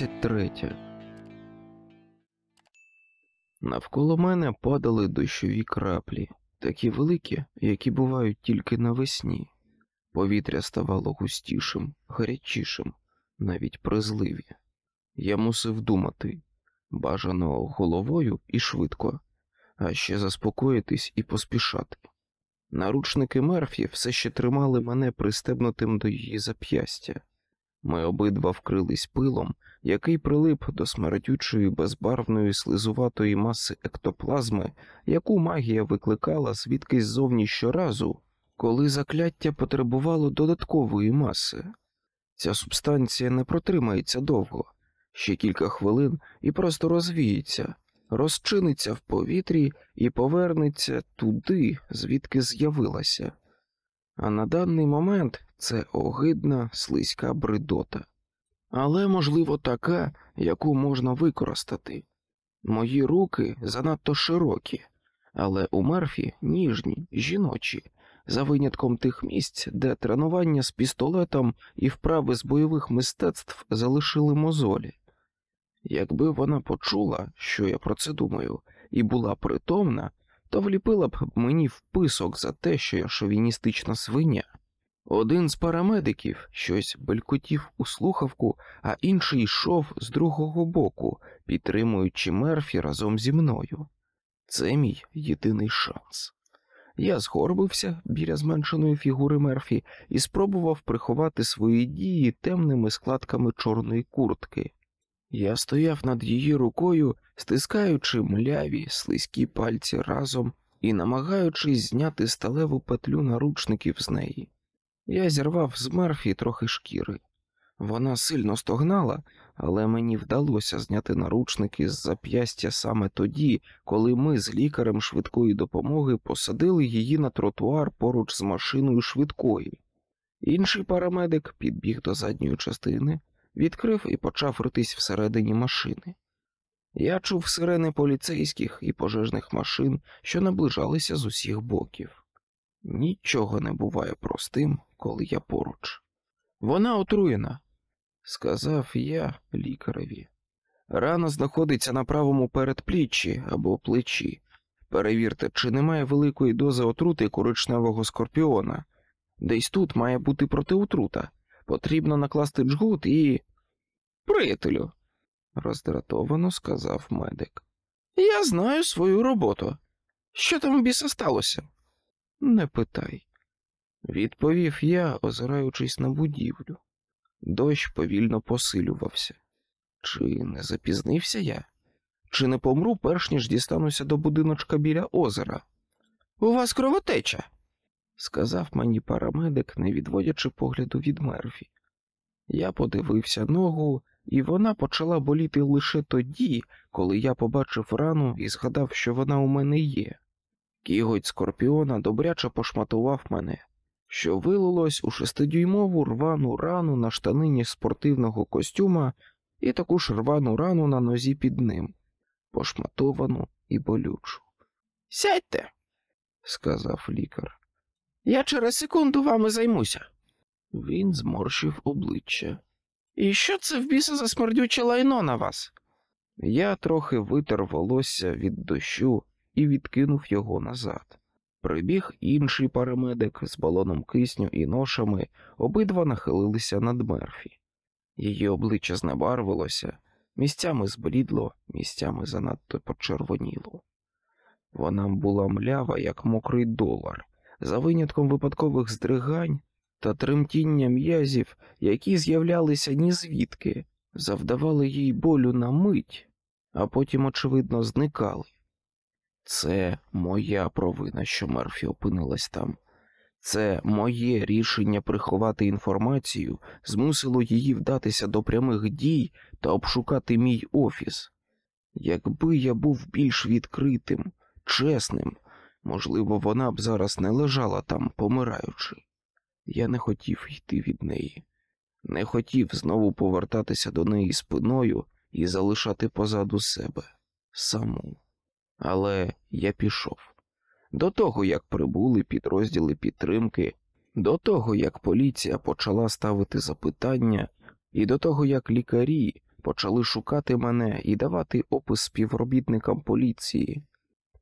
23. Навколо мене падали дощові краплі, такі великі, які бувають тільки навесні. Повітря ставало густішим, гарячішим, навіть призливі. Я мусив думати бажано головою і швидко, а ще заспокоїтись і поспішати. Наручники Мерфі все ще тримали мене пристебнутим до її зап'ястя. Ми обидва вкрились пилом, який прилип до смердючої безбарвної слизуватої маси ектоплазми, яку магія викликала звідкись ззовні щоразу, коли закляття потребувало додаткової маси. Ця субстанція не протримається довго, ще кілька хвилин і просто розвіється, розчиниться в повітрі і повернеться туди, звідки з'явилася. А на даний момент це огидна слизька бредота, але, можливо, така, яку можна використати. Мої руки занадто широкі, але у Мерфі ніжні, жіночі, за винятком тих місць, де тренування з пістолетом і вправи з бойових мистецтв залишили мозолі. Якби вона почула, що я про це думаю, і була притомна, то вліпила б мені вписок за те, що я шовіністична свиня. Один з парамедиків щось белькотів у слухавку, а інший йшов з другого боку, підтримуючи Мерфі разом зі мною. Це мій єдиний шанс. Я згорбився біля зменшеної фігури Мерфі і спробував приховати свої дії темними складками чорної куртки. Я стояв над її рукою, стискаючи мляві слизькі пальці разом і намагаючись зняти сталеву петлю наручників з неї. Я зірвав з Мерфі трохи шкіри. Вона сильно стогнала, але мені вдалося зняти наручники з зап'ястя саме тоді, коли ми з лікарем швидкої допомоги посадили її на тротуар поруч з машиною швидкої. Інший парамедик підбіг до задньої частини, відкрив і почав ритись всередині машини. Я чув сирени поліцейських і пожежних машин, що наближалися з усіх боків. Нічого не буває простим, коли я поруч. Вона отруєна, сказав я лікареві. Рана знаходиться на правому передпліччі або плечі. Перевірте, чи немає великої дози отрути коричневого скорпіона. Десь тут має бути протиотрута. Потрібно накласти джгут і. Приятелю, роздратовано сказав медик. Я знаю свою роботу. Що там в біса сталося? Не питай, відповів я, озираючись на будівлю. Дощ повільно посилювався. Чи не запізнився я? Чи не помру, перш ніж дістануся до будиночка біля озера? У вас кровотеча, сказав мені парамедик, не відводячи погляду від мерфі. Я подивився ногу, і вона почала боліти лише тоді, коли я побачив рану і згадав, що вона у мене є. Кіготь скорпіона добряче пошматував мене, що вилилось у шестидюймову рвану рану на штанині спортивного костюма і таку ж рвану рану на нозі під ним, пошматовану і болючу. Сядьте, сказав лікар. Я через секунду вами займуся. Він зморщив обличчя. І що це в біса за смердюче лайно на вас? Я трохи витер волосся від дощу і відкинув його назад. Прибіг інший парамедик з балоном кисню і ношами, обидва нахилилися над мерфі. Її обличчя знебарвилося, місцями зблідло, місцями занадто почервоніло. Вона була млява, як мокрий долар, за винятком випадкових здригань та тремтіння м'язів, які з'являлися ні звідки, завдавали їй болю на мить, а потім, очевидно, зникали. Це моя провина, що Мерфі опинилась там. Це моє рішення приховати інформацію змусило її вдатися до прямих дій та обшукати мій офіс. Якби я був більш відкритим, чесним, можливо, вона б зараз не лежала там, помираючи. Я не хотів йти від неї, не хотів знову повертатися до неї спиною і залишати позаду себе саму. Але я пішов. До того, як прибули підрозділи підтримки, до того, як поліція почала ставити запитання, і до того, як лікарі почали шукати мене і давати опис співробітникам поліції.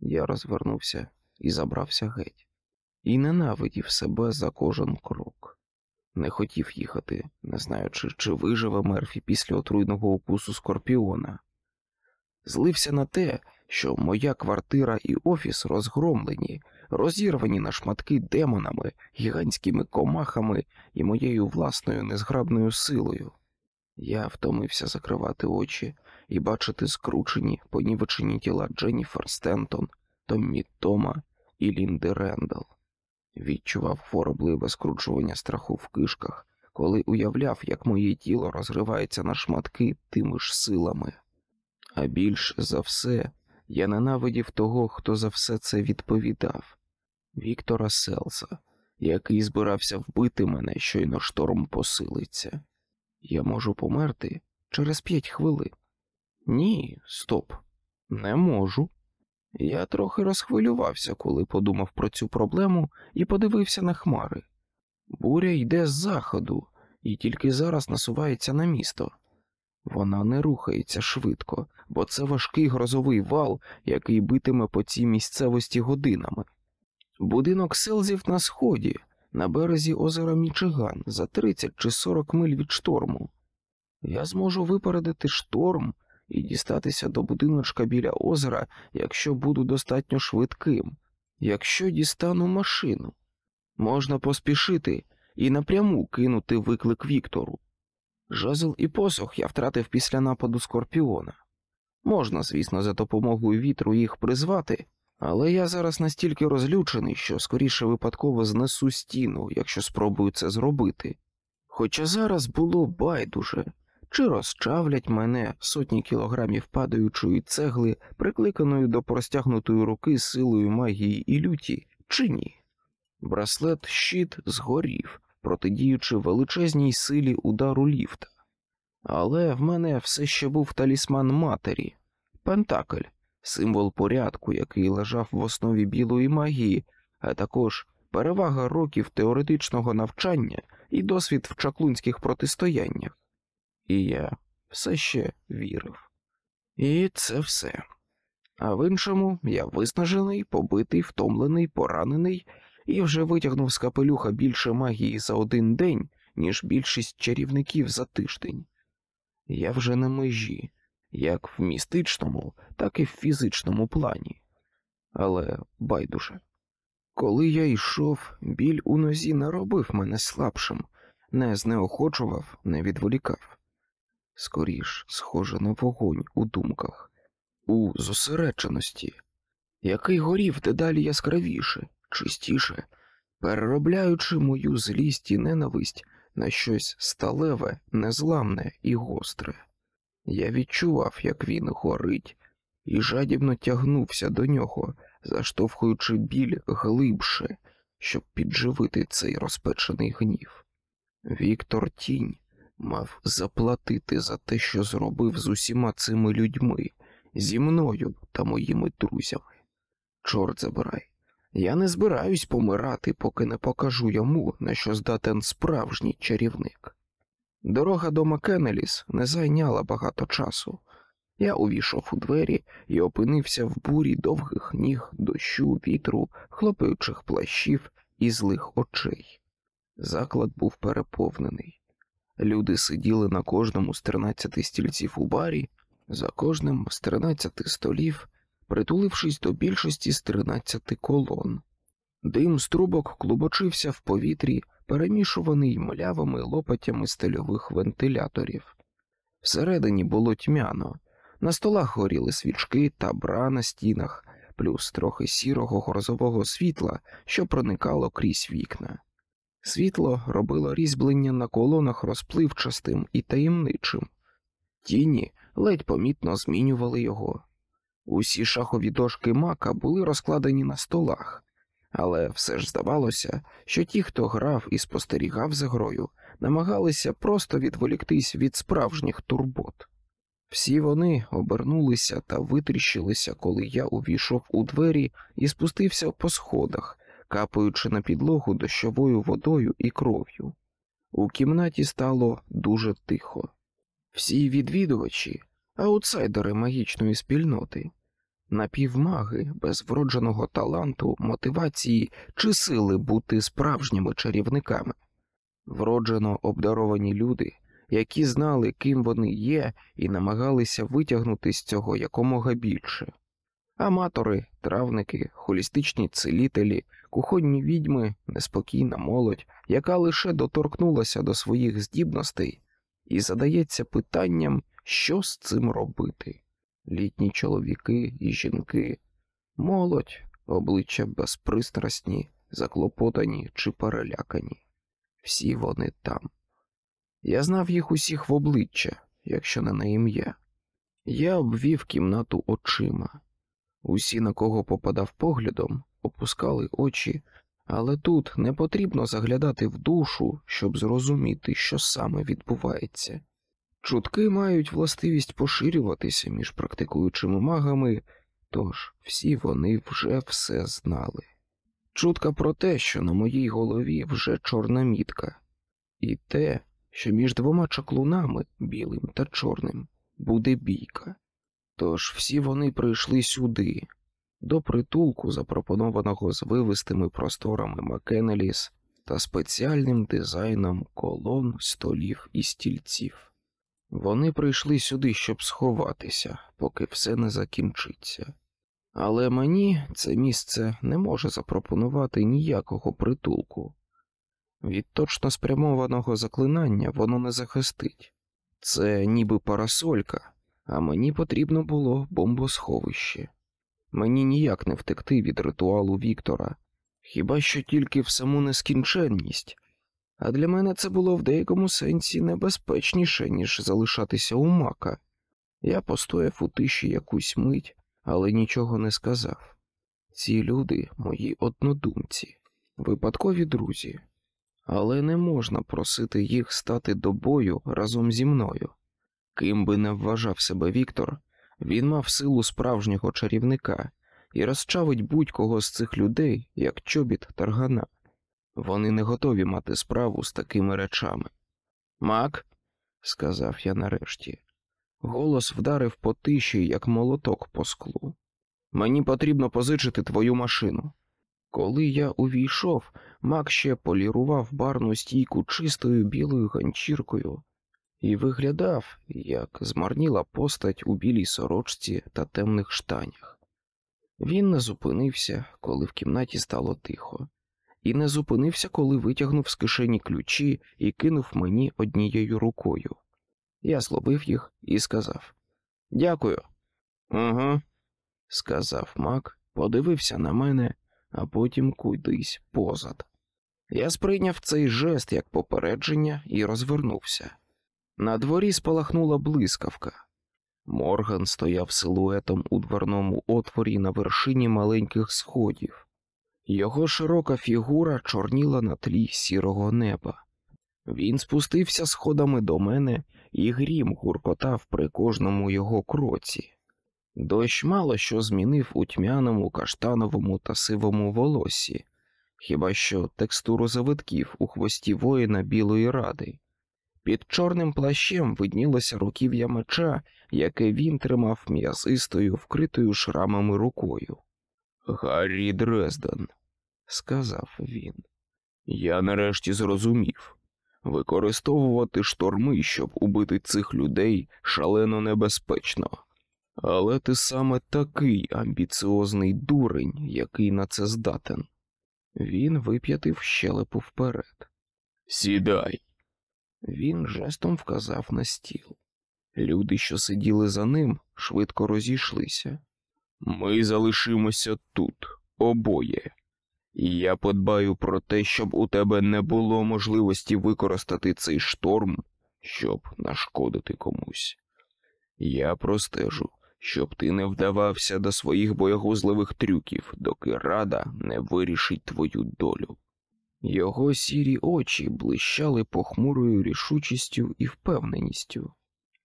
Я розвернувся і забрався геть, і ненавидів себе за кожен крок. Не хотів їхати, не знаючи, чи виживе Мерфі після отруйного укусу скорпіона. Злився на те, що моя квартира і офіс розгромлені, розірвані на шматки демонами, гігантськими комахами і моєю власною незграбною силою. Я втомився закривати очі і бачити скручені, понівечені тіла Дженніфер Стентон, Томмі Тома і Лінди Рендал. Відчував хворобливе скручування страху в кишках, коли уявляв, як моє тіло розривається на шматки тими ж силами. А більш за все я ненавидів того, хто за все це відповідав Віктора Селса, який збирався вбити мене, щойно шторм посилиться. Я можу померти через п'ять хвилин. Ні, стоп, не можу. Я трохи розхвилювався, коли подумав про цю проблему і подивився на хмари. Буря йде з заходу і тільки зараз насувається на місто. Вона не рухається швидко, бо це важкий грозовий вал, який битиме по цій місцевості годинами. Будинок селзів на сході, на березі озера Мічиган, за 30 чи 40 миль від шторму. Я зможу випередити шторм і дістатися до будиночка біля озера, якщо буду достатньо швидким, якщо дістану машину. Можна поспішити і напряму кинути виклик Віктору. Жезл і посох я втратив після нападу скорпіона. Можна, звісно, за допомогою вітру їх призвати, але я зараз настільки розлючений, що скоріше випадково знесу стіну, якщо спробую це зробити. Хоча зараз було байдуже, чи розчавлять мене сотні кілограмів падаючої цегли, прикликаної до простягнутої руки силою магії і люті, чи ні. Браслет щит згорів, протидіючи величезній силі удару ліфта. Але в мене все ще був талісман матері, Пентакль, символ порядку, який лежав в основі білої магії, а також перевага років теоретичного навчання і досвід в чаклунських протистояннях. І я все ще вірив. І це все. А в іншому я виснажений, побитий, втомлений, поранений і вже витягнув з капелюха більше магії за один день, ніж більшість чарівників за тиждень. Я вже на межі, як в містичному, так і в фізичному плані. Але байдуже. Коли я йшов, біль у нозі не робив мене слабшим, не знеохочував, не відволікав. Скоріш, схоже на вогонь у думках, у зосередженості, який горів дедалі яскравіше, чистіше, переробляючи мою злість і ненависть на щось сталеве, незламне і гостре. Я відчував, як він горить, і жадібно тягнувся до нього, заштовхуючи біль глибше, щоб підживити цей розпечений гнів. Віктор Тінь мав заплатити за те, що зробив з усіма цими людьми, зі мною та моїми друзями. Чорт забирай. Я не збираюсь помирати, поки не покажу йому, на що здатен справжній чарівник. Дорога до Макенеліс не зайняла багато часу. Я увійшов у двері і опинився в бурі довгих ніг, дощу, вітру, хлопаючих плащів і злих очей. Заклад був переповнений. Люди сиділи на кожному з тринадцяти стільців у барі, за кожним з тринадцяти столів, притулившись до більшості з тринадцяти колон. Дим з трубок клубочився в повітрі, перемішуваний млявими лопатями стильових вентиляторів. Всередині було тьмяно, на столах горіли свічки та бра на стінах, плюс трохи сірого грозового світла, що проникало крізь вікна. Світло робило різьблення на колонах розпливчастим і таємничим, тіні ледь помітно змінювали його. Усі шахові дошки мака були розкладені на столах, але все ж здавалося, що ті, хто грав і спостерігав за грою, намагалися просто відволіктись від справжніх турбот. Всі вони обернулися та витріщилися, коли я увійшов у двері і спустився по сходах, капаючи на підлогу дощовою водою і кров'ю. У кімнаті стало дуже тихо. Всі відвідувачі, аутсайдери магічної спільноти, напівмаги без вродженого таланту, мотивації чи сили бути справжніми чарівниками, вроджено обдаровані люди, які знали, ким вони є, і намагалися витягнути з цього якомога більше. Аматори, травники, холістичні целітелі, кухонні відьми, неспокійна молодь, яка лише доторкнулася до своїх здібностей і задається питанням, що з цим робити. Літні чоловіки і жінки, молодь, обличчя безпристрасні, заклопотані чи перелякані. Всі вони там. Я знав їх усіх в обличчя, якщо не на ім'я. Я обвів кімнату очима. Усі, на кого попадав поглядом, опускали очі, але тут не потрібно заглядати в душу, щоб зрозуміти, що саме відбувається. Чутки мають властивість поширюватися між практикуючими магами, тож всі вони вже все знали. Чутка про те, що на моїй голові вже чорна мітка, і те, що між двома чаклунами, білим та чорним, буде бійка. Тож всі вони прийшли сюди, до притулку, запропонованого з вивистими просторами Макенеліс та спеціальним дизайном колон, столів і стільців. Вони прийшли сюди, щоб сховатися, поки все не закінчиться. Але мені це місце не може запропонувати ніякого притулку. Від точно спрямованого заклинання воно не захистить. Це ніби парасолька, а мені потрібно було бомбосховище. Мені ніяк не втекти від ритуалу Віктора, хіба що тільки в саму нескінченність, а для мене це було в деякому сенсі небезпечніше, ніж залишатися у мака. Я постояв у тиші якусь мить, але нічого не сказав. Ці люди мої однодумці, випадкові друзі, але не можна просити їх стати до бою разом зі мною. Ким би не вважав себе Віктор, він мав силу справжнього чарівника і розчавить будь-кого з цих людей, як чобіт таргана. Вони не готові мати справу з такими речами. Мак, сказав я нарешті, голос вдарив по тиші, як молоток по склу. Мені потрібно позичити твою машину. Коли я увійшов, Мак ще полірував барну стійку чистою білою ганчіркою і виглядав, як змарніла постать у білій сорочці та темних штанях. Він не зупинився, коли в кімнаті стало тихо, і не зупинився, коли витягнув з кишені ключі і кинув мені однією рукою. Я зловив їх і сказав Дякую. Угу, сказав Мак, подивився на мене, а потім кудись позад. Я сприйняв цей жест як попередження і розвернувся. На дворі спалахнула блискавка. Морган стояв силуетом у дверному отворі на вершині маленьких сходів. Його широка фігура чорніла на тлі сірого неба. Він спустився сходами до мене, і грім гуркотав при кожному його кроці. Дощ мало що змінив у тьмяному, каштановому та сивому волосі, хіба що текстуру завитків у хвості воїна Білої Ради. Під чорним плащем виднілося руків'я меча, яке він тримав м'язистою, вкритою шрамами рукою. Гаррі Дрезден, сказав він, я нарешті зрозумів. Використовувати шторми, щоб убити цих людей, шалено небезпечно. Але ти саме такий амбіціозний дурень, який на це здатен. Він вип'ятив щелепу вперед. Сідай. Він жестом вказав на стіл. Люди, що сиділи за ним, швидко розійшлися. Ми залишимося тут, обоє, і я подбаю про те, щоб у тебе не було можливості використати цей шторм, щоб нашкодити комусь. Я простежу, щоб ти не вдавався до своїх боягузливих трюків, доки рада не вирішить твою долю. Його сірі очі блищали похмурою рішучістю і впевненістю.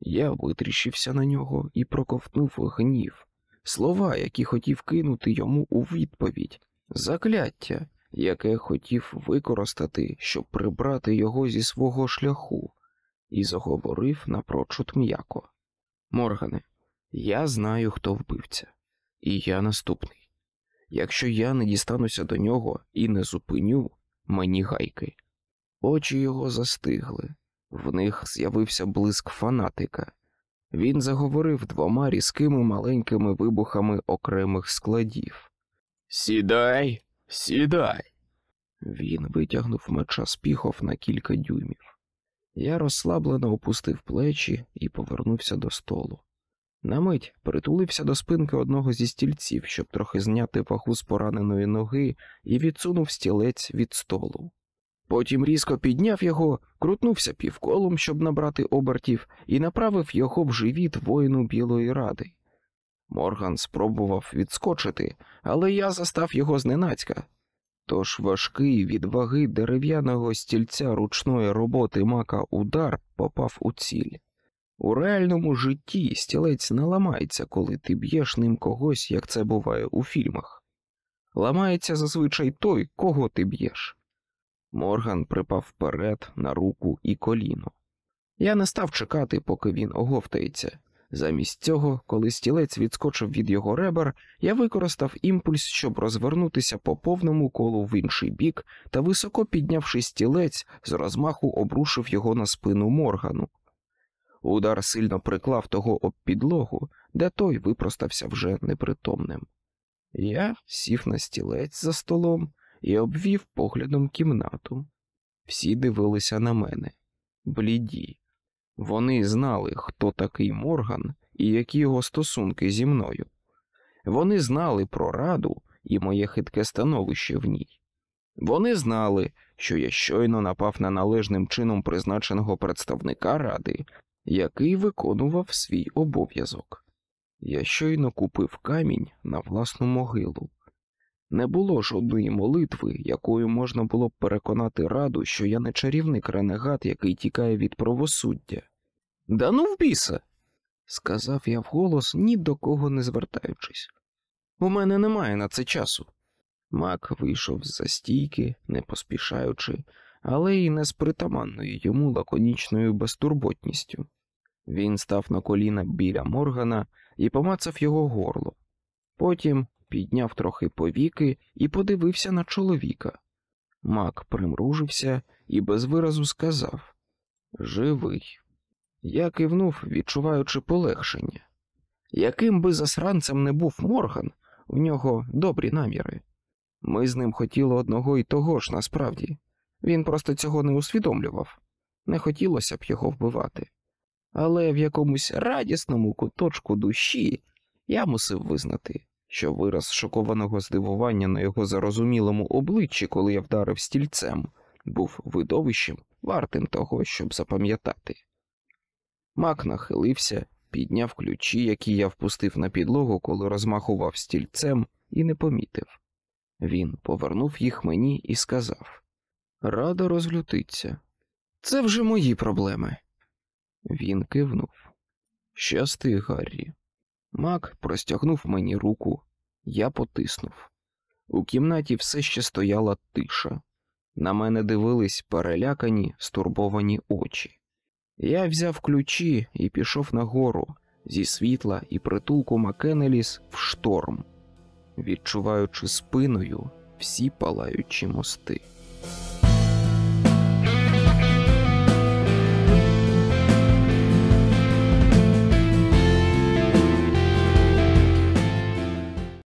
Я витріщився на нього і проковтнув гнів, слова, які хотів кинути йому у відповідь, закляття, яке хотів використати, щоб прибрати його зі свого шляху. і заговорив напрочуд м'яко. Моргане, я знаю, хто вбивця, і я наступний. Якщо я не дістануся до нього і не зупиню мені гайки. Очі його застигли, в них з'явився блиск фанатика. Він заговорив двома різкими маленькими вибухами окремих складів. Сідай, сідай. Він витягнув меча з піхов на кілька дюймів. Я розслаблено опустив плечі і повернувся до столу. На мить притулився до спинки одного зі стільців, щоб трохи зняти вагу з пораненої ноги, і відсунув стілець від столу. Потім різко підняв його, крутнувся півколом, щоб набрати обертів, і направив його в живіт воїну Білої Ради. Морган спробував відскочити, але я застав його зненацька. Тож важкий від ваги дерев'яного стільця ручної роботи мака удар попав у ціль. У реальному житті стілець не ламається, коли ти б'єш ним когось, як це буває у фільмах. Ламається зазвичай той, кого ти б'єш. Морган припав вперед на руку і коліно. Я не став чекати, поки він оговтається. Замість цього, коли стілець відскочив від його ребер, я використав імпульс, щоб розвернутися по повному колу в інший бік та, високо піднявши стілець, з розмаху обрушив його на спину Моргану. Удар сильно приклав того об підлогу, де той випростався вже непритомним. Я сів на стілець за столом і обвів поглядом кімнату. Всі дивилися на мене, бліді. Вони знали, хто такий Морган і які його стосунки зі мною. Вони знали про раду і моє хитке становище в ній. Вони знали, що я щойно напав на належним чином призначеного представника ради, який виконував свій обов'язок. Я щойно купив камінь на власну могилу. Не було жодної молитви, якою можна було б переконати раду, що я не чарівник ренегат, який тікає від правосуддя. Да ну в біса, сказав я вголос, ні до кого не звертаючись. У мене немає на це часу. Мак вийшов з за стійки, не поспішаючи, але й не з притаманною йому лаконічною безтурботністю. Він став на коліна біля Моргана і помацав його горло. Потім підняв трохи повіки і подивився на чоловіка. Мак примружився і без виразу сказав Живий. Я кивнув, відчуваючи полегшення. Яким би засранцем не був Морган, в нього добрі наміри. Ми з ним хотіли одного і того ж насправді. Він просто цього не усвідомлював, не хотілося б його вбивати. Але в якомусь радісному куточку душі я мусив визнати, що вираз шокованого здивування на його зарозумілому обличчі, коли я вдарив стільцем, був видовищем, вартим того, щоб запам'ятати. Мак нахилився, підняв ключі, які я впустив на підлогу, коли розмахував стільцем, і не помітив. Він повернув їх мені і сказав Рада розлютиться. Це вже мої проблеми. Він кивнув. Щасти, Гаррі. Мак простягнув мені руку, я потиснув. У кімнаті все ще стояла тиша. На мене дивились перелякані, стурбовані очі. Я взяв ключі і пішов нагору зі світла і притулку Макенеліс в шторм, відчуваючи спиною всі палаючі мости.